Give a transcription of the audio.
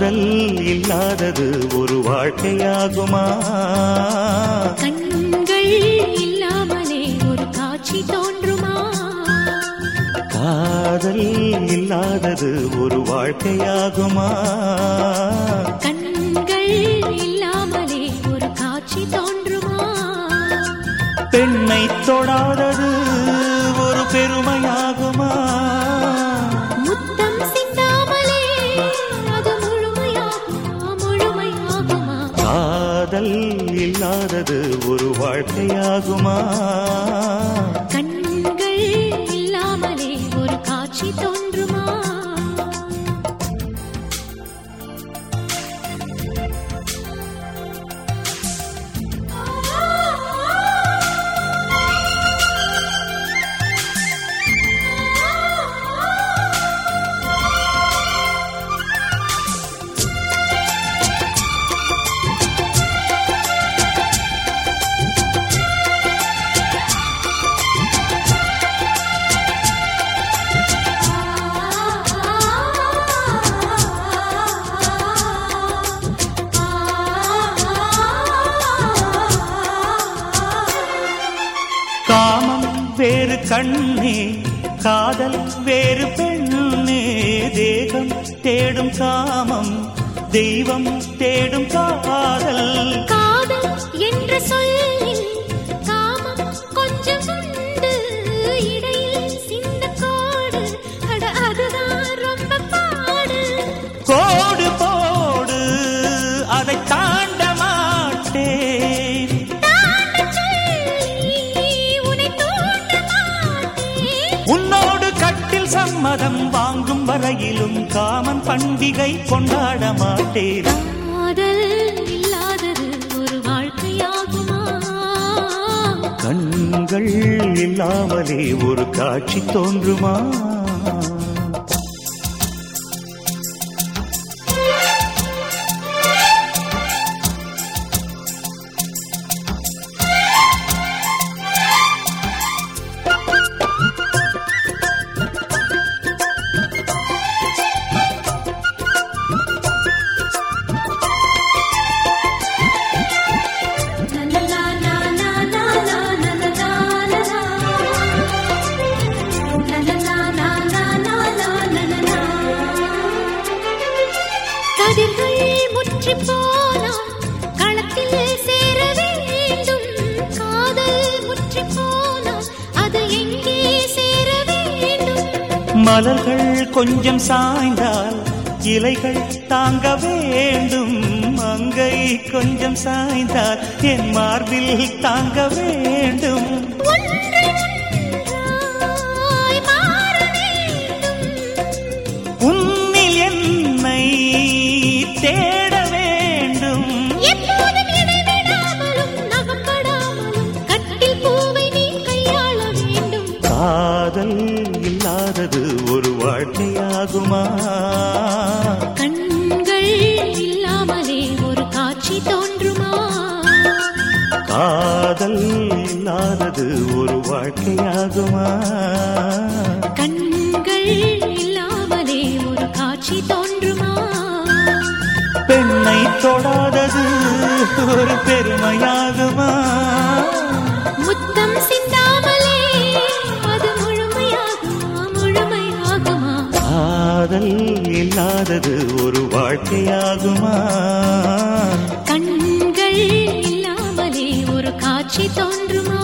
இல்லாதது ஒரு வாழ்க்கையாகுமா? கண்கள் இல்லாமலே ஒரு காட்சி தோன்றுமா? காதல் இல்லாதது ஒரு வாழ்க்கையாகுமா? கண்கள் இல்லாமலே ஒரு காட்சி தோன்றுமா? பெண்ணை தொடாதது ஒரு பெருமையாகுமா. காதல் இல்லாதது ஒரு வாழ்க்கையாகுமா? கண்கள் இல்லாமலே ஒரு காட்சி தோன்றுமா? கண்ணே காதல் வேறு பெண்ணே தேகம் தேடும் காமம் தெய்வம் தேடும் காதல். காதல் என்று சொல்ல சம்மதம் வாங்கும் வரையிலும் காமன் பண்டிகை கொண்டாட மாட்டேன். காதல் இல்லாதது ஒரு வாழ்க்கையாகுமா? கண்கள் இல்லாமலே ஒரு காட்சி தோன்றுமா? மலர்கள் கொஞ்சம் சாய்ந்தால் இலைகள் தாங்க வேண்டும். மங்கை கொஞ்சம் சாய்ந்தால் என் மார்பில் தாங்க வேண்டும். ஒன்றை காதல் இல்லாதது ஒரு வாழ்க்கையாகுமா கண்கள் இல்லாமலே ஒரு காட்சி தோன்றுமா? காதல் இல்லாதது ஒரு வாழ்க்கையாகுமா கண்கள் இல்லாமலே ஒரு காட்சி தோன்றுமா? பெண்ணை தொடாதது ஒரு பெருமையாகுமா? காதல் இல்லாதது ஒரு வாழ்க்கையாகுமா? கண்கள் இல்லாமலே ஒரு காட்சி தோன்றுமா?